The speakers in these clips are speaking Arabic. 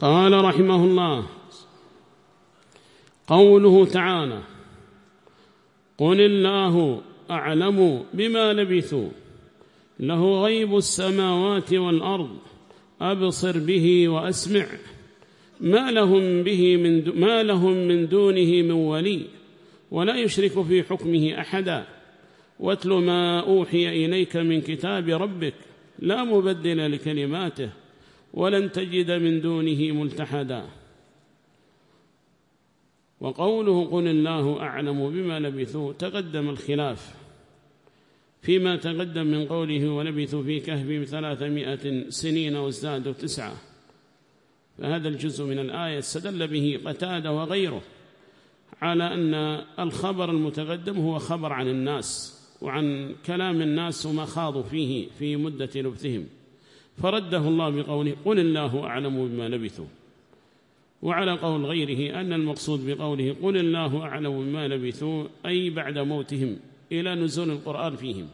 قال رحمه الله قوله تعالى قل الله أعلم بما لبثوا له غيب السماوات والأرض أبصر به وأسمع ما لهم به من ما لهم من دونه من ولي ولا يشرك في حكمه أحدا واتل ما أوحي إليك من كتاب ربك لا مبدل لكلماته ولن تجد من دونه ملتحدا. وقوله قل الله أعلم بما لبثوا تقدم الخلاف فيما تقدم من قوله ولبثوا في كهف ثلاثمائة سنين وازدادوا تسعة. فهذا الجزء من الآية استدل به قتادة وغيره على أن الخبر المتقدم هو خبر عن الناس وعن كلام الناس وما خاضوا فيه في مدة لبثهم. فرده الله بقوله قل الله أعلم بما لبثوا. وعلى قول غيره أن المقصود بقوله قل الله أعلم بما لبثوا أي بعد موتهم إلى نزول القرآن فيهم.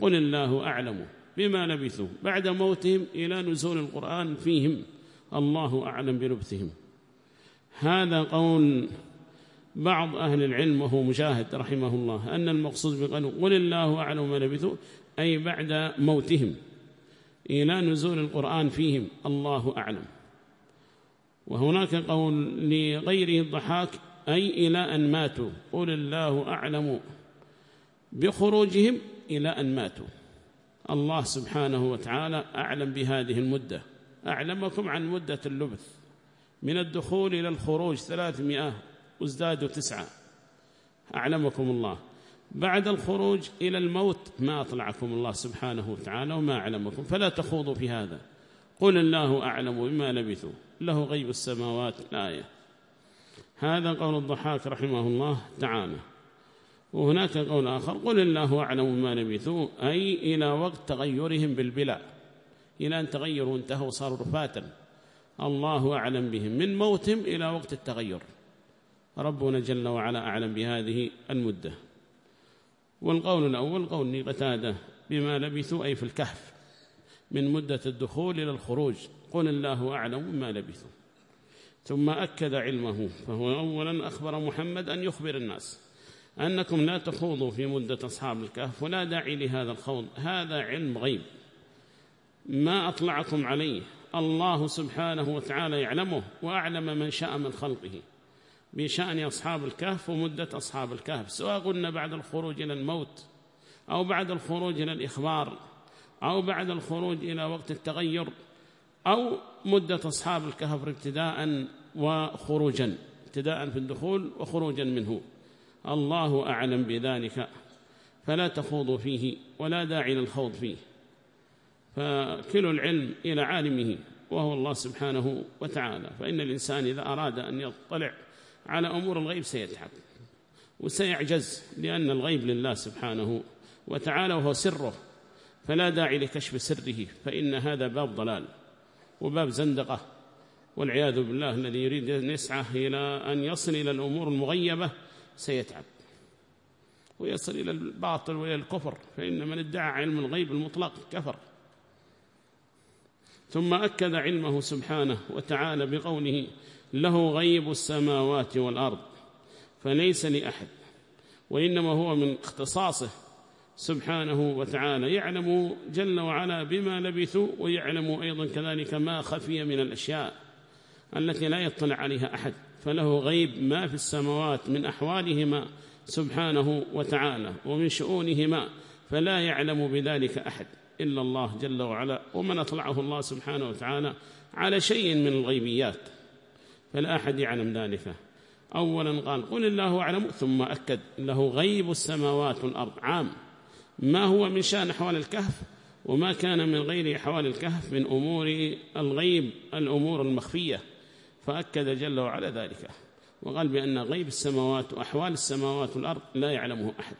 قل الله أعلم بما لبثوا بعد موتهم إلى نزول القرآن فيهم. الله أعلم بلبثهم. هذا قول بعض أهل العلم وهو مجاهد رحمه الله أن المقصود بقوله قل الله أعلم ما لبثوا أي بعد موتهم. إلى نزول القرآن فيهم الله أعلم. وهناك قول لغيره الضحاك أي إلى أن ماتوا قل الله أعلم. بخروجهم إلى أن ماتوا. الله سبحانه وتعالى أعلم بهذه المدة. أعلمكم عن مدة اللبث. من الدخول إلى الخروج ثلاثمائة وازدادوا تسعة. أعلمكم الله. بعد الخروج إلى الموت ما أطلعكم الله سبحانه وتعالى وما أعلمكم فلا تخوضوا في هذا. قل الله أعلم بما لبثوا له غيب السماوات الآية هذا قول الضحاك رحمه الله تعالى. وهناك قول آخر قل الله أعلم بما لبثوا أي إلى وقت تغيرهم بالبلاء إلى أن تغيروا انتهوا صاروا رفاتا. الله أعلم بهم من موتهم إلى وقت التغير. ربنا جل وعلا أعلم بهذه المدة. والقول الأول قول قتادة بما لبثوا أي في الكهف من مدة الدخول إلى الخروج. قل الله أعلم ما لبثوا. ثم أكد علمه فهو أولا أخبر محمد أن يخبر الناس أنكم لا تخوضوا في مدة أصحاب الكهف ولا داعي لهذا الخوض. هذا علم غيب. ما أطلعكم عليه. الله سبحانه وتعالى يعلمه وأعلم من شاء من خلقه. بشأن أصحاب الكهف ومدة أصحاب الكهف سواء قلنا بعد الخروج إلى الموت أو بعد الخروج إلى الإخبار أو بعد الخروج إلى وقت التغير أو مدة أصحاب الكهف ابتداء وخروجا ابتداء في الدخول وخروجا منه. الله أعلم بذلك. فلا تخوضوا فيه ولا داعي للخوض فيه. فكل العلم إلى عالمه وهو الله سبحانه وتعالى. فإن الإنسان إذا أراد أن يطلع على أمور الغيب سيتعب وسيعجز لأن الغيب لله سبحانه وتعالى وهو سره فلا داعي لكشف سره فإن هذا باب ضلال وباب زندقة. والعياذ بالله الذي يريد أن يسعى إلى أن يصل إلى الأمور المغيبة سيتعب ويصل إلى الباطل وإلى الكفر فإن من ادعى علم الغيب المطلق كفر. ثم أكد علمه سبحانه وتعالى بقوله له غيب السماوات والأرض فليس لأحد وإنما هو من اختصاصه سبحانه وتعالى. يعلم جل وعلا بما لبثوا ويعلم أيضا كذلك ما خفي من الأشياء التي لا يطلع عليها أحد. فله غيب ما في السماوات من أحوالهما سبحانه وتعالى ومن شؤونهما فلا يعلم بذلك أحد إلا الله جل وعلا. ومن أطلعه الله سبحانه وتعالى على شيء من الغيبيات. فلا أحد يعلم ذلك. أولا قال قل الله أعلم ثم أكد له غيب السماوات والأرض. عام. ما هو من شأن أحوال الكهف؟ وما كان من غير أحوال الكهف من أمور الغيب الأمور المخفية. فأكد جل وعلا ذلك. وقال بأن غيب السماوات وأحوال السماوات والأرض لا يعلمه أحد.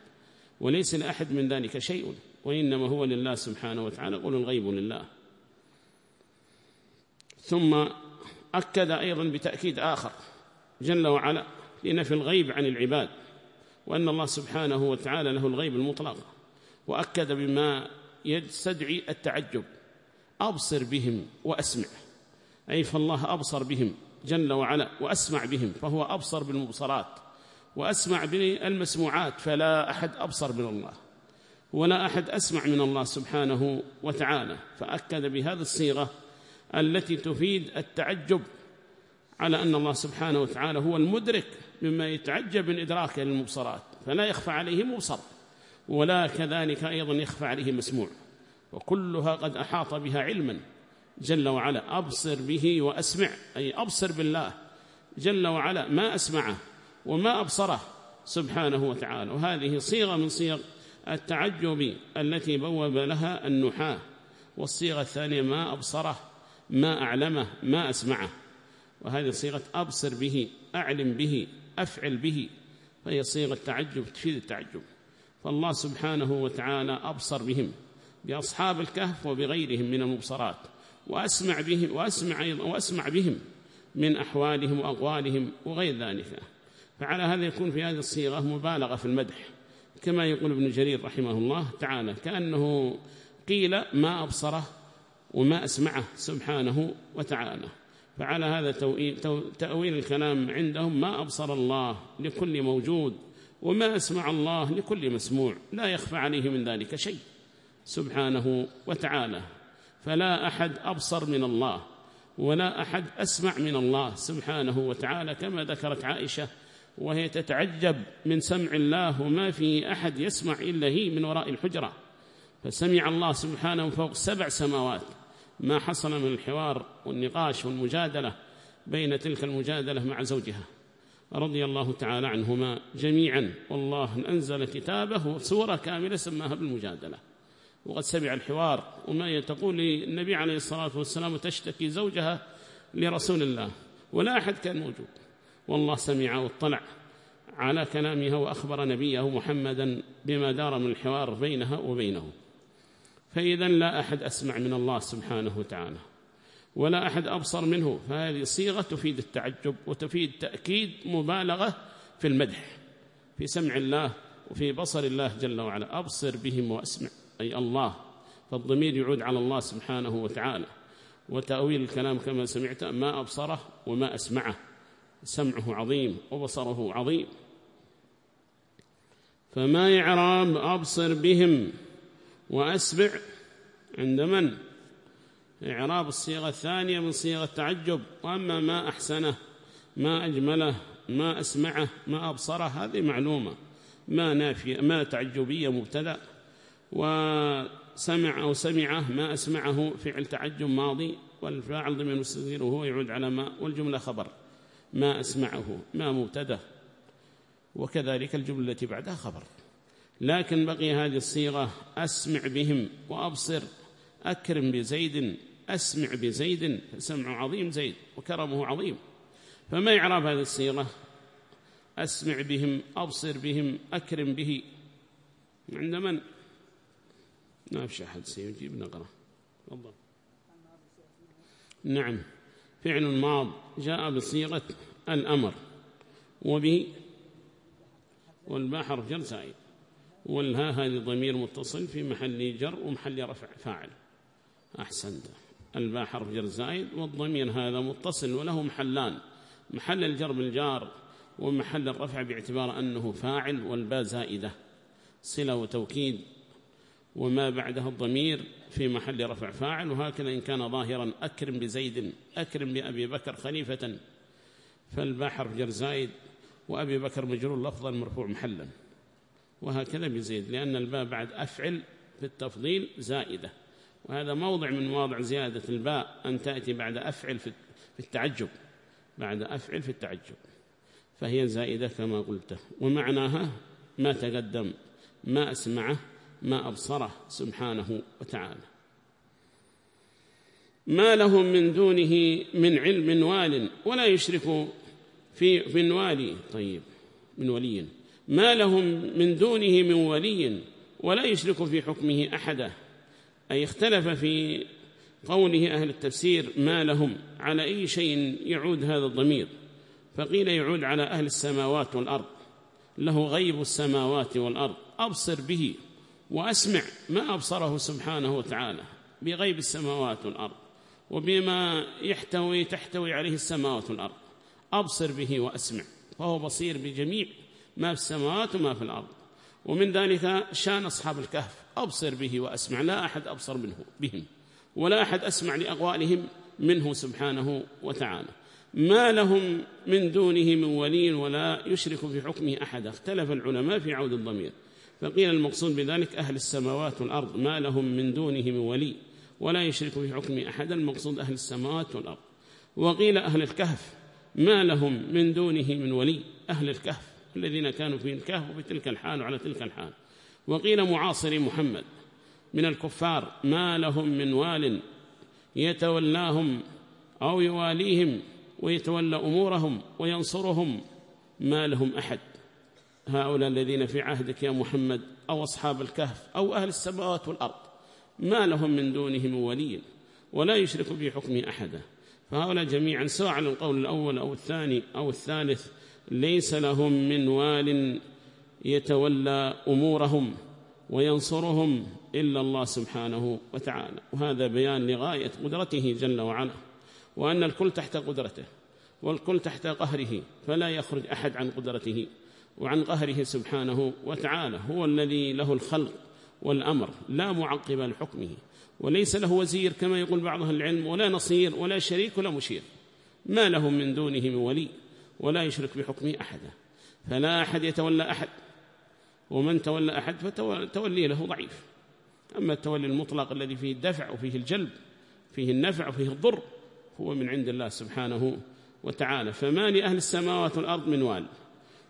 وليس لأحد من ذلك شيء وإنما هو لله سبحانه وتعالى. قل الغيب لله. ثم أكد أيضا بتأكيد آخر جل وعلا لنفي الغيب عن العباد وأن الله سبحانه وتعالى له الغيب المطلق وأكد بما يستدعي التعجب. أبصر بهم وأسمع أي فالله أبصر بهم جل وعلا وأسمع بهم فهو أبصر بالمبصرات وأسمع بالمسموعات فلا أحد أبصر من الله ولا أحد أسمع من الله سبحانه وتعالى. فأكد بهذه الصيغة التي تفيد التعجب على أن الله سبحانه وتعالى هو المدرك مما يتعجب من إدراكه للمبصرات فلا يخفى عليه مبصر ولا كذلك أيضا يخفى عليه مسموع وكلها قد أحاط بها علما. جل وعلا أبصر به وأسمع أي أبصر بالله. جل وعلا ما أسمعه وما أبصره سبحانه وتعالى. وهذه صيغة من صيغ التعجب التي بوب لها النحاة. والصيغة الثانية ما أبصره. ما أعلمه ما أسمعه. وهذه صيغة أبصر به أعلم به أفعل به. فهي صيغة تعجب تفيد التعجب. فالله سبحانه وتعالى أبصر بهم بأصحاب الكهف وبغيرهم من المبصرات. وأسمع بهم وأسمع, وأسمع بهم من أحوالهم وأقوالهم وغير ذلك. فعلى هذا يكون في هذه الصيغة مبالغة في المدح. كما يقول ابن جرير رحمه الله تعالى كأنه قيل ما أبصره. وما أسمعه سبحانه وتعالى. فعلى هذا تأويل الكلام عندهم ما أبصر الله لكل موجود وما أسمع الله لكل مسموع. لا يخفى عليه من ذلك شيء سبحانه وتعالى. فلا أحد أبصر من الله ولا أحد أسمع من الله سبحانه وتعالى كما ذكرت عائشة وهي تتعجب من سمع الله وما في أحد يسمع إلا هي من وراء الحجرة. فسمع الله سبحانه فوق سبع سماوات. ما حصل من الحوار والنقاش والمجادلة بين تلك المجادلة مع زوجها. رضي الله تعالى عنهما جميعا. والله أنزل كتابه سورة كاملة سماها بالمجادلة. وقد سمع الحوار. وما تقول النبي عليه الصلاة والسلام تشتكي زوجها لرسول الله. ولا أحد كان موجود. والله سمع واطلع على كلامها وأخبر نبيه محمدا بما دار من الحوار بينها وبينه. فإذا لا أحد أسمع من الله سبحانه وتعالى ولا أحد أبصر منه فهذه صيغة تفيد التعجب وتفيد تأكيد مبالغة في المدح في سمع الله وفي بصر الله جل وعلا. أبصر بهم وأسمع أي الله فالضمير يعود على الله سبحانه وتعالى. وتأويل الكلام كما سمعت ما أبصره وما أسمعه سمعه عظيم وبصره عظيم. فما يعراب أبصر بهم؟ وأسبع عند من؟ إعراب الصيغة الثانية من صيغة التعجب وأما ما أحسنه ما أجمله ما أسمعه ما أبصره هذه معلومة. ما نافية ما تعجبية مبتدأ. وسمع أو سمعه ما أسمعه فعل تعجب ماضي. والفاعل ضمن المستدير وهو يعود على ما والجملة خبر. ما أسمعه ما مبتدأ. وكذلك الجملة التي بعدها خبر. لكن بقي هذه الصيغة أسمع بهم وأبصر. أكرم بزيد أسمع بزيد سمع عظيم زيد وكرمه عظيم. فما إعراب هذه الصيغة؟ أسمع بهم أبصر بهم أكرم به. عند من؟ ما في أحد سيجيب نقرأ. تفضل. نعم. فعل ماض جاء بصيغة الأمر وبه والباء حرف جر زائد والها هذه ضمير متصل في محل جر ومحل رفع فاعل. أحسنت. الباء حرف جر زائد والضمير هذا متصل وله محلان محل الجر بالجار ومحل الرفع باعتبار أنه فاعل والباء زائدة. صلة وتوكيد. وما بعدها الضمير في محل رفع فاعل وهكذا إن كان ظاهرا أكرم بزيد أكرم بأبي بكر خليفة. فالباء حرف جر زائد وأبي بكر مجرور لفظا مرفوع محلا. وهكذا بزيد لأن الباء بعد أفعل في التفضيل زائدة. وهذا موضع من مواضع زيادة الباء أن تأتي بعد أفعل في التعجب. بعد أفعل في التعجب. فهي زائدة كما قلت. ومعناها ما تقدم ما أسمعه ما أبصره سبحانه وتعالى. ما لهم من دونه من علم وال ولا يشرك في من والي طيب من ولي. ما لهم من دونه من ولي ولا يشرك في حكمه أحدا. أي اختلف في قوله أهل التفسير ما لهم على أي شيء يعود هذا الضمير؟ فقيل يعود على أهل السماوات والأرض. له غيب السماوات والأرض. أبصر به وأسمع ما أبصره سبحانه وتعالى بغيب السماوات والأرض وبما يحتوي تحتوي عليه السماوات والأرض. أبصر به وأسمع فهو بصير بجميع ما في السماوات وما في الأرض. ومن ذلك شأن أصحاب الكهف. أبصر به وأسمع. لا أحد أبصر منه بهم. ولا أحد أسمع لأقوالهم منه سبحانه وتعالى. ما لهم من دونه من ولي ولا يشرك في حكمه أحد. اختلف العلماء في عود الضمير. فقيل المقصود بذلك أهل السماوات والأرض. ما لهم من دونه من ولي ولا يشرك في حكمه أحد. المقصود أهل السماوات والأرض. وقيل أهل الكهف. ما لهم من دونه من ولي. أهل الكهف. الذين كانوا في الكهف وفي تلك الحال وعلى تلك الحال. وقيل معاصر محمد من الكفار ما لهم من وال يتولاهم أو يواليهم ويتولى أمورهم وينصرهم ما لهم أحد. هؤلاء الذين في عهدك يا محمد أو أصحاب الكهف أو أهل السماوات والأرض ما لهم من دونهم ولي ولا يشرك في حكمه أحدا فهؤلاء جميعا سواء على القول الأول أو الثاني أو الثالث ليس لهم من وال يتولى أمورهم وينصرهم إلا الله سبحانه وتعالى. وهذا بيان لغاية قدرته جل وعلا وأن الكل تحت قدرته والكل تحت قهره فلا يخرج أحد عن قدرته وعن قهره سبحانه وتعالى. هو الذي له الخلق والأمر لا معقب لحكمه وليس له وزير كما يقول بعض العلم ولا نصير ولا شريك ولا مشير. ما له من دونه من ولي. ولا يشرك بحكمه أحدا. فلا أحد يتولى أحد ومن تولى أحد فتولي له ضعيف. أما التولي المطلق الذي فيه الدفع وفيه الجلب فيه النفع وفيه الضر هو من عند الله سبحانه وتعالى. فما لأهل السماوات والأرض من وال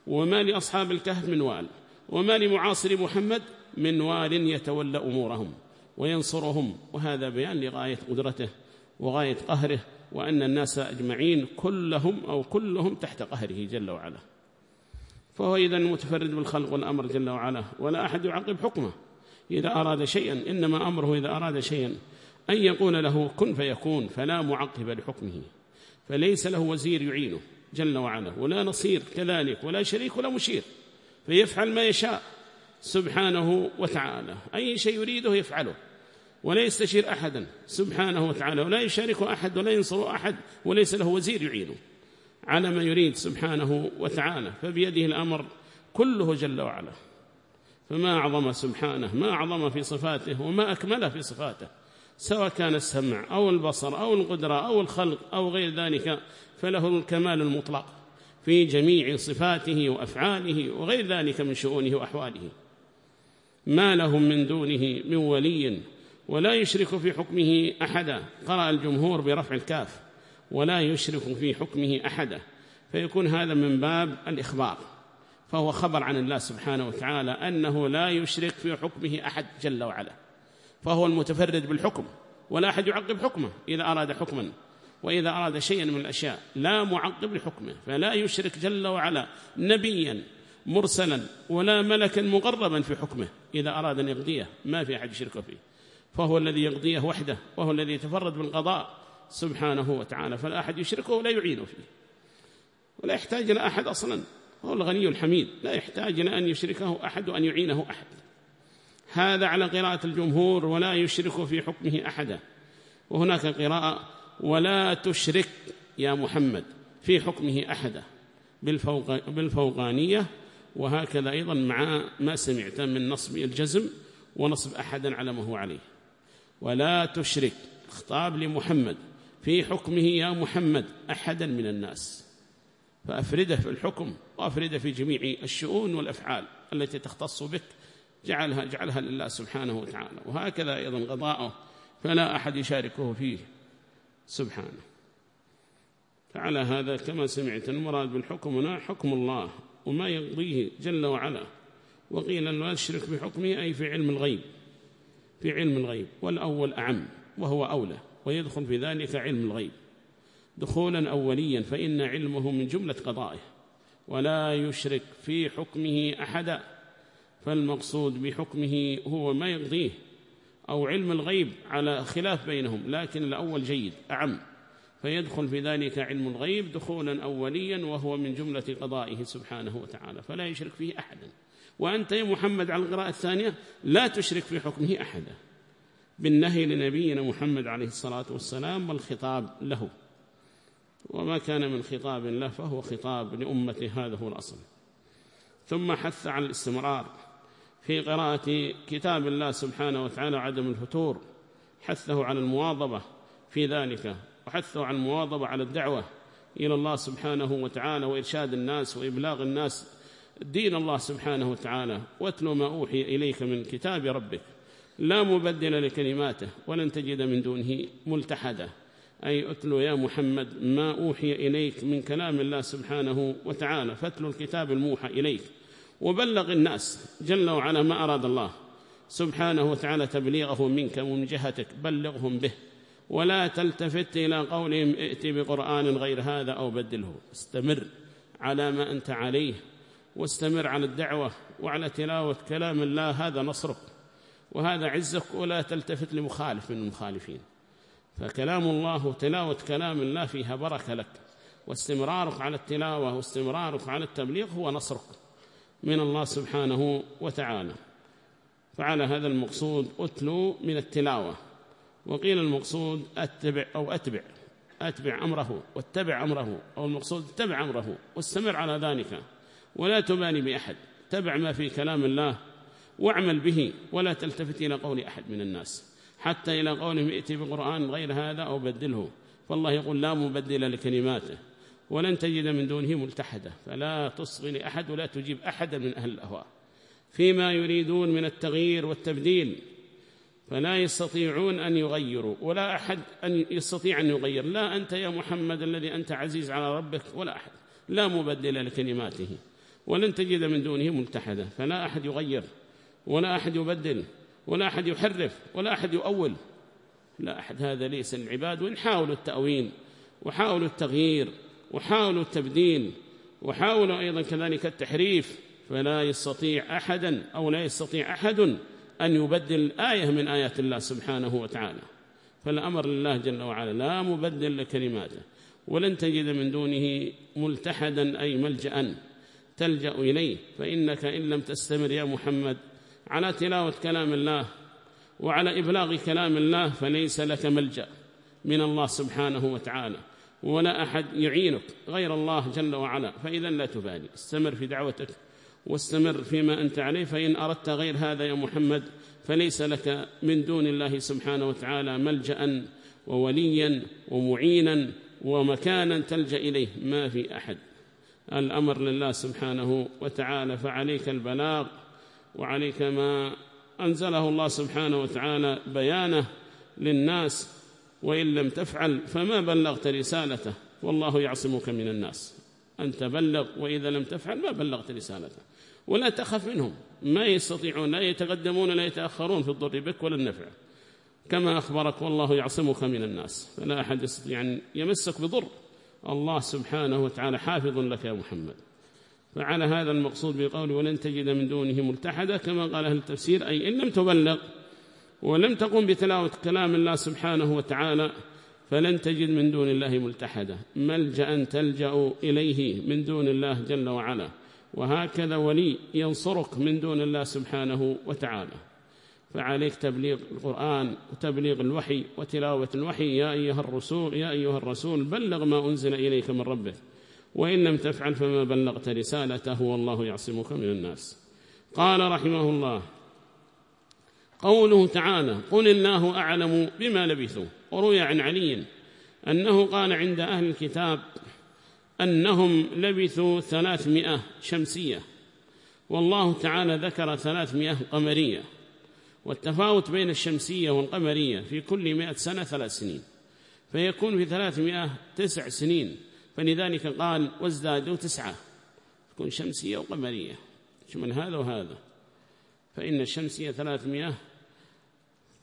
وما لأصحاب الكهف من وال وما لمعاصر محمد من وال يتولى أمورهم وينصرهم. وهذا بيان لغاية قدرته وغاية قهره وأن الناس أجمعين كلهم أو كلهم تحت قهره جل وعلا. فهو إذا متفرد بالخلق والأمر جل وعلا ولا أحد يعقب حكمه. إذا أراد شيئا إنما أمره إذا أراد شيئا أن يقول له كن فيكون فلا معقب لحكمه. فليس له وزير يعينه جل وعلا ولا نصير كذلك ولا شريك ولا مشير. فيفعل ما يشاء سبحانه وتعالى. أي شيء يريده يفعله. ولا يستشير أحدا. سبحانه وتعالى ولا يشارك أحد ولا ينصر أحد وليس له وزير يعينه. على ما يريد سبحانه وتعالى فبيده الأمر كله جل وعلا. فما أعظم سبحانه ما أعظم في صفاته وما أكمله في صفاته سواء كان السمع أو البصر أو القدرة أو الخلق أو غير ذلك فله الكمال المطلق في جميع صفاته وأفعاله وغير ذلك من شؤونه وأحواله. ما لهم من دونه من ولي ولا يشرك في حكمه أحدا. قرأ الجمهور برفع الكاف. ولا يشرك في حكمه أحدا. فيكون هذا من باب الإخبار. فهو خبر عن الله سبحانه وتعالى أنه لا يشرك في حكمه أحد جل وعلا. فهو المتفرد بالحكم. ولا أحد يعقب حكمه إذا أراد حكما. وإذا أراد شيئا من الأشياء لا معقب لحكمه. فلا يشرك جل وعلا نبيا مرسلا ولا ملكا مقربا في حكمه إذا أراد أن يقضيه. ما في أحد يشرك فيه. فهو الذي يقضيه وحده وهو الذي يتفرد بالقضاء سبحانه وتعالى فلا أحد يشركه ولا يعينه فيه. ولا يحتاج إلى أحد أصلا. هو الغني الحميد. لا يحتاج إلى أن يشركه أحد وأن يعينه أحد. هذا على قراءة الجمهور ولا يشرك في حكمه أحدا وهناك قراءة ولا تشرك يا محمد في حكمه أحدا بالفوق بالفوقانية وهكذا أيضا مع ما سمعت من نصب الجزم ونصب أحدا على ما هو عليه. ولا تشرك خطاب لمحمد في حكمه يا محمد أحدا من الناس. فأفرده في الحكم وأفرده في جميع الشؤون والأفعال التي تختص بك جعلها, جعلها لله سبحانه وتعالى. وهكذا أيضا غضاءه فلا أحد يشاركه فيه. سبحانه. فعلى هذا كما سمعت المراد بالحكم هنا حكم الله وما يقضيه جل وعلا. وقيل لا يشرك بحكمه أي في علم الغيب. في علم الغيب والأول أعم وهو أولى ويدخل في ذلك علم الغيب. دخولا أوليا فإن علمه من جملة قضائه ولا يشرك في حكمه أحدا فالمقصود بحكمه هو ما يقضيه أو علم الغيب على خلاف بينهم لكن الأول جيد أعم. فيدخل في ذلك علم الغيب دخولا أوليا وهو من جملة قضائه سبحانه وتعالى فلا يشرك فيه أحدا. وأنت يا محمد على القراءة الثانية لا تشرك في حكمه أحدا. بالنهي لنبينا محمد عليه الصلاة والسلام والخطاب له. وما كان من خطاب له فهو خطاب لأمته هذا هو الأصل. ثم حث على الاستمرار في قراءة كتاب الله سبحانه وتعالى عدم الفتور. حثه على المواظبة في ذلك وحثه على المواظبة على الدعوة إلى الله سبحانه وتعالى وإرشاد الناس وإبلاغ الناس دين الله سبحانه وتعالى واتلو ما أوحي إليك من كتاب ربك. لا مبدل لكلماته ولن تجد من دونه ملتحدا. أي أتلو يا محمد ما أوحي إليك من كلام الله سبحانه وتعالى. فاتلو الكتاب الموحى إليك. وبلغ الناس جل وعلا ما أراد الله. سبحانه وتعالى تبليغه منك ومن جهتك بلغهم به. ولا تلتفت إلى قولهم ائت بقرآن غير هذا أو بدله. استمر على ما أنت عليه. واستمر على الدعوة وعلى تلاوة كلام الله هذا نصرك. وهذا عزك ولا تلتفت لمخالف من المخالفين. فكلام الله وتلاوة كلام الله فيها بركة لك. واستمرارك على التلاوة واستمرارك على التبليغ هو نصرك من الله سبحانه وتعالى. فعلى هذا المقصود أتلو من التلاوة. وقيل المقصود أتبع أو أتبع. أتبع أمره واتبع أمره. أو المقصود اتبع أمره. واستمر على ذلك. ولا تبالي بأحد. تبع ما في كلام الله واعمل به ولا تلتفت إلى قول أحد من الناس. حتى إلى قولهم ائتي بقرآن غير هذا أو بدله. فالله يقول لا مبدل لكلماته ولن تجد من دونه ملتحدة. فلا تصغي لأحد ولا تجيب أحدا من أهل الأهواء. فيما يريدون من التغيير والتبديل فلا يستطيعون أن يغيروا ولا أحد أن يستطيع أن يغير. لا أنت يا محمد الذي أنت عزيز على ربك ولا أحد. لا مبدل لكلماته. ولن تجد من دونه ملتحدة فلا أحد يغير ولا أحد يبدل ولا أحد يحرف ولا أحد يؤول. لا أحد هذا ليس العباد. وإن حاولوا التأويل وحاولوا التغيير وحاولوا التبديل وحاولوا أيضا كذلك التحريف فلا يستطيع أحدا أو لا يستطيع أحد أن يبدل آية من آيات الله سبحانه وتعالى. فالأمر لله جل وعلا لا مبدل لكلماته. ولن تجد من دونه ملتحدا أي ملجأ تلجأ إليه فإنك إن لم تستمر يا محمد على تلاوة كلام الله وعلى إبلاغ كلام الله فليس لك ملجأ من الله سبحانه وتعالى ولا أحد يعينك غير الله جل وعلا فإذا لا تبالي استمر في دعوتك واستمر فيما أنت عليه فإن أردت غير هذا يا محمد فليس لك من دون الله سبحانه وتعالى ملجأ ووليا ومعينا ومكانا تلجأ إليه ما في أحد. الأمر لله سبحانه وتعالى فعليك البلاغ وعليك ما أنزله الله سبحانه وتعالى بيانه للناس وإن لم تفعل فما بلغت رسالته والله يعصمك من الناس. أن تبلغ وإذا لم تفعل ما بلغت رسالته. ولا تخف منهم ما يستطيعون لا يتقدمون لا يتأخرون في الضر بك ولا النفع. كما أخبرك والله يعصمك من الناس. فلا أحد يستطيع أن يمسك بضر. الله سبحانه وتعالى حافظ لك يا محمد. فعلى هذا المقصود بقول ولن تجد من دونه ملتحدا كما قال أهل التفسير أي إن لم تبلغ ولم تقم بتلاوة كلام الله سبحانه وتعالى فلن تجد من دون الله ملتحدا. ملجأ تلجأ إليه من دون الله جل وعلا وهكذا ولي ينصرك من دون الله سبحانه وتعالى. فعليك تبليغ القرآن وتبليغ الوحي وتلاوة الوحي. يا أيها الرسول يا أيها الرسول بلغ ما أنزل إليك من ربك وإن لم تفعل فما بلغت رسالته والله يعصمك من الناس. قال رحمه الله قوله تعالى قل الله أعلم بما لبثوا. وروي عن علي أنه قال عند أهل الكتاب أنهم لبثوا ثلاثمائة شمسية والله تعالى ذكر ثلاثمائة قمرية. والتفاوت بين الشمسية والقمرية في كل مئة سنة ثلاث سنين فيكون في ثلاثمائة تسع سنين. فلذلك قال وازدادوا تسعة. تكون شمسية وقمرية. من هذا وهذا. فإن الشمسية ثلاثمائة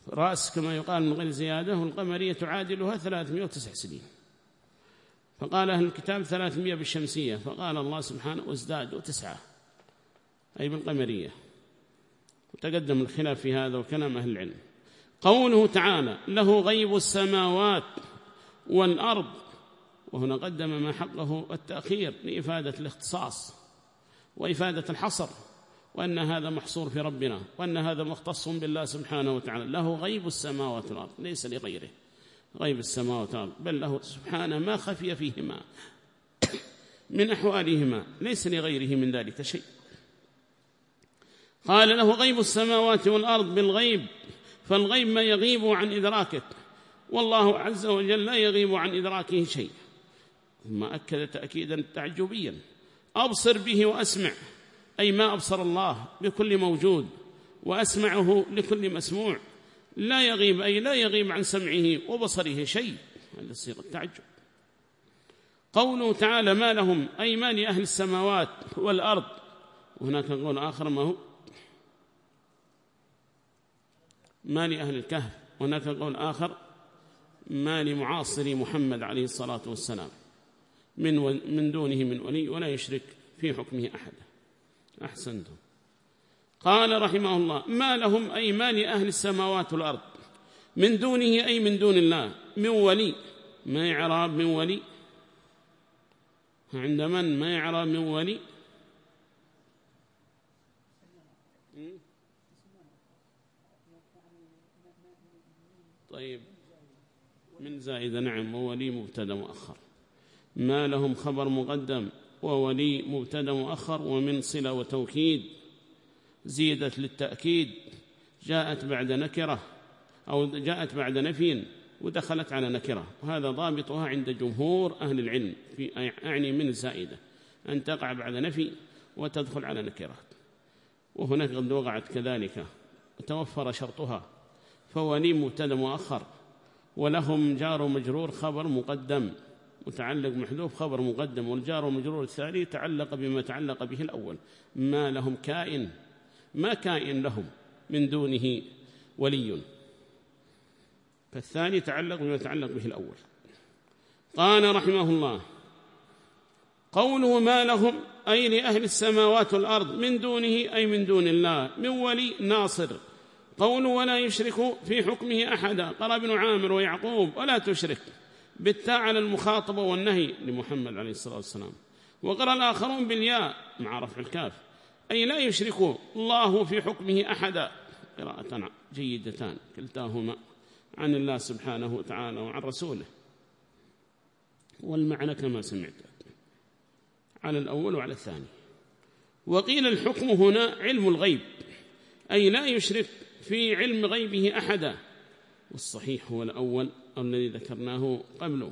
رأس كما يقال من غير زيادة والقمرية تعادلها ثلاثمائة وتسع سنين. فقال أهل الكتاب ثلاثمائة بالشمسية. فقال الله سبحانه وازدادوا تسعة. أي بالقمرية. وتقدم الخلاف في هذا وكلام أهل العلم. قوله تعالى له غيب السماوات والأرض وهنا قدم ما حقه التأخير لإفادة الاختصاص وإفادة الحصر وأن هذا محصور في ربنا وأن هذا مختص بالله سبحانه وتعالى. له غيب السماوات والأرض ليس لغيره. غيب السماوات والأرض بل له سبحانه ما خفي فيهما من أحوالهما ليس لغيره من ذلك شيء. قال له غيب السماوات والأرض بالغيب فالغيب ما يغيب عن إدراكك والله عز وجل لا يغيب عن إدراكه شيء. ثم أكد تأكيدا تعجبيا. أبصر به وأسمع. أي ما أبصر الله بكل موجود وأسمعه لكل مسموع. لا يغيب أي لا يغيب عن سمعه وبصره شيء. هذا صيغة التعجب قوله تعالى ما لهم أي ما لأهل السماوات والأرض. وهناك قول آخر ما هو ما لأهل الكهف. وهناك قول آخر ما لمعاصر محمد عليه الصلاة والسلام. من, من دونه من ولي ولا يشرك في حكمه أحد. أحسنتم. قال رحمه الله ما لهم أي ما لأهل السماوات والأرض. من دونه أي من دون الله. من ولي ما يعراب من ولي. عند من ما يعراب من ولي؟ طيب من زائدة نعم وولي مبتدأ مؤخر. ما لهم خبر مقدم وولي مبتدأ مؤخر ومن صلة وتوكيد زيدت للتأكيد. جاءت بعد نكرة أو جاءت بعد نفي ودخلت على نكرة. وهذا ضابطها عند جمهور أهل العلم في أعني من الزائدة أن تقع بعد نفي وتدخل على نكرة. وهناك قد وقعت كذلك وتوفر شرطها. فولي مبتدأ مؤخر ولهم جار مجرور خبر مقدم متعلق محذوف خبر مقدم والجار ومجرور الثاني تعلق بما تعلق به الأول. ما لهم كائن ما كائن لهم من دونه ولي. فالثاني تعلق بما تعلق به الأول. قال رحمه الله قوله ما لهم أي لأهل السماوات والأرض من دونه أي من دون الله من ولي ناصر. قوله ولا يشرك في حكمه أحدا. قال ابن عامر ويعقوب ولا تشرك بالتاء على المخاطبة والنهي لمحمد عليه الصلاة والسلام. وقرأ الآخرون بالياء مع رفع الكاف. أي لا يشرك الله في حكمه أحدا. قراءة جيدتان كلتاهما عن الله سبحانه وتعالى وعن رسوله. والمعنى كما سمعت. على الأول وعلى الثاني. وقيل الحكم هنا علم الغيب. أي لا يشرك في علم غيبه أحدا والصحيح هو الأول الذي ذكرناه قبله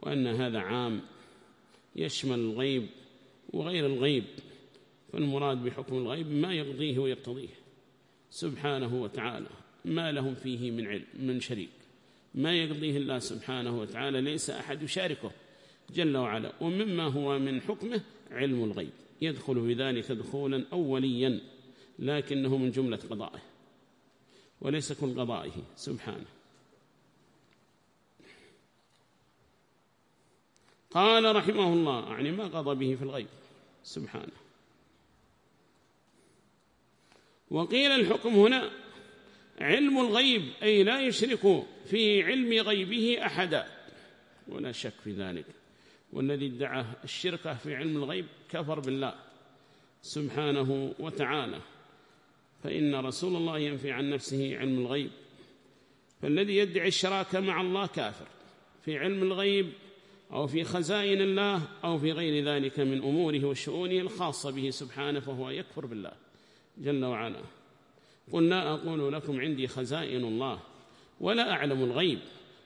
وأن هذا عام يشمل الغيب وغير الغيب فالمراد بحكم الغيب ما يقضيه ويقتضيه سبحانه وتعالى ما لهم فيه من علم من شريك ما يقضيه الله سبحانه وتعالى ليس أحد يشاركه جل وعلا ومما هو من حكمه علم الغيب يدخل بذلك دخولا أوليا لكنه من جملة قضائه. وليس كل قضائه. سبحانه. قال رحمه الله يعني ما قضى به في الغيب. سبحانه. وقيل الحكم هنا علم الغيب أي لا يشرك في علم غيبه أحدا. ولا شك في ذلك. والذي ادعى الشركة في علم الغيب كفر بالله سبحانه وتعالى. فإن رسول الله ينفي عن نفسه علم الغيب. فالذي يدعي الشراكة مع الله كافر. في علم الغيب أو في خزائن الله أو في غير ذلك من أموره وشؤونه الخاصة به سبحانه فهو يكفر بالله جل وعلا. قل لا أقول لكم عندي خزائن الله ولا أعلم الغيب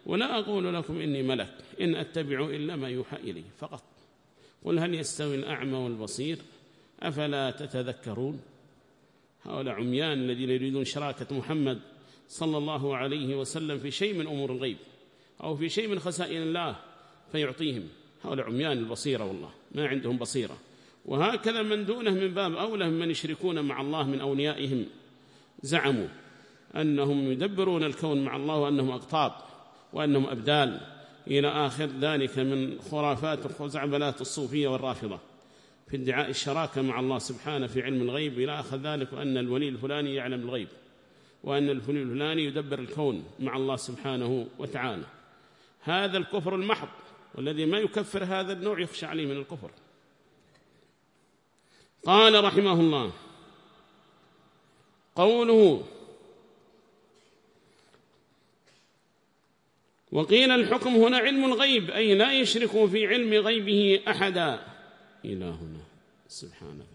ولا أقول لكم إني ملك إن أتبع إلا ما يوحى إلي فقط. قل هل يستوي الأعمى والبصير أفلا تتذكرون؟ هؤلاء عميان الذين يريدون شراكة محمد صلى الله عليه وسلم في شيء من أمور الغيب أو في شيء من خسائن الله فيعطيهم. هؤلاء عميان البصيرة والله ما عندهم بصيرة. وهكذا من دونه من باب أولى من يشركون مع الله من أوليائهم. زعموا أنهم يدبرون الكون مع الله وأنهم أقطاب وأنهم أبدال. إلى آخر ذلك من خرافات وخزعبلات الصوفية والرافضة. في ادعاء الشراكة مع الله سبحانه في علم الغيب إلى آخر ذلك وأن الولي الفلاني يعلم الغيب وأن الولي الفلاني يدبر الكون مع الله سبحانه وتعالى. هذا الكفر المحض والذي ما يكفر هذا النوع يخشى عليه من الكفر. قال رحمه الله قوله وقيل الحكم هنا علم الغيب أي لا يشرك في علم غيبه أحدا. إلى هنا. سبحانك